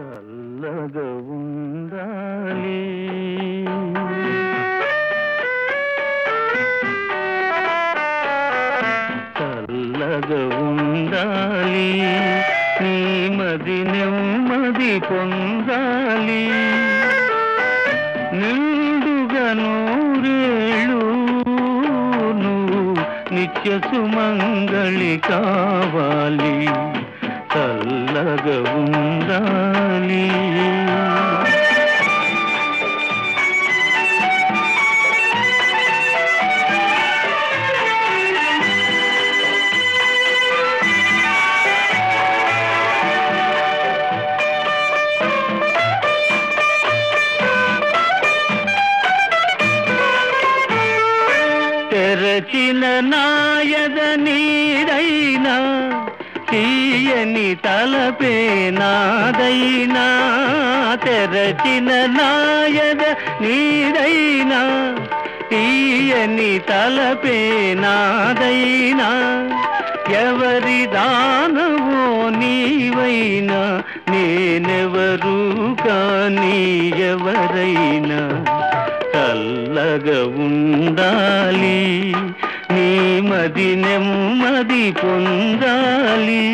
చల్లగా ఉండాలి. చల్లగా ఉండాలి. నీ నెమ్మది పొందాలి. నిండుగా నూరేళ్ళు నువ్వు నిత్య సుమంగళి కావాలి. తెరచిన నాయద నీడైనా తీయని తలపే నాదైనా తెరచిన నాయద నీడైనా తీయని తలపే నాదైనా ఎవరి దానవో నీవైనా నేనెవరు కానీ ఎవరైనా చల్లగా ఉండాలి. నీ మది నెమ్మది పొందాలి.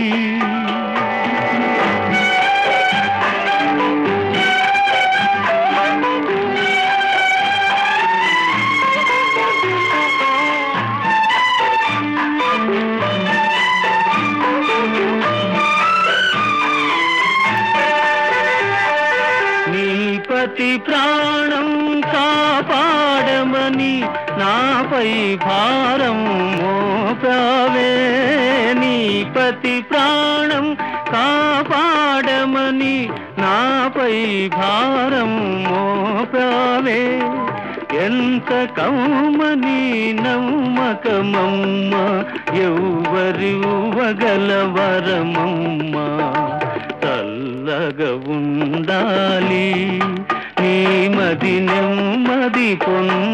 నీ పతి కాపాడమని నాపై భారం మోపావే నీ పతి ప్రాణం కాపాడమని నాపై భారం మోపావే. ఎంత కౌమని నమ్మకమమ్మ ఎవ్వరి వగలవరమమ్మ చల్లగా ఉండాలి. నీ మది నెమ్మది పొందాలి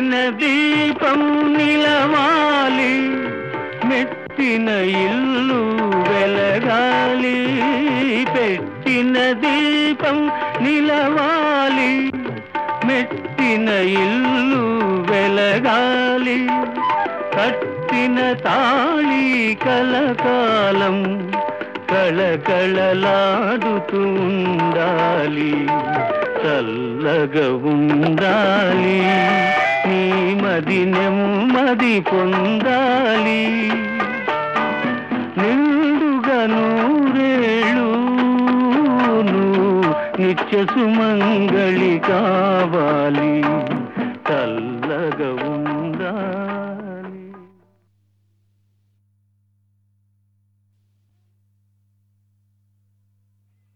పెట్టిన దీపం నిలవాలి మెట్టిన ఇల్లు వెలగాలి పెట్టిన దీపం నిలవాలి మెట్టిన ఇల్లు వెలగాలి కట్టిన తాళి కలకాలం కళకళలాడుతూ ఉండాలి చల్లగా ఉండాలి నెమ్మది నెమ్మది పొందాలి. నిండుగా నూరేళ్ళు నిత్య సుమంగళి కావాలి. తల్లగవు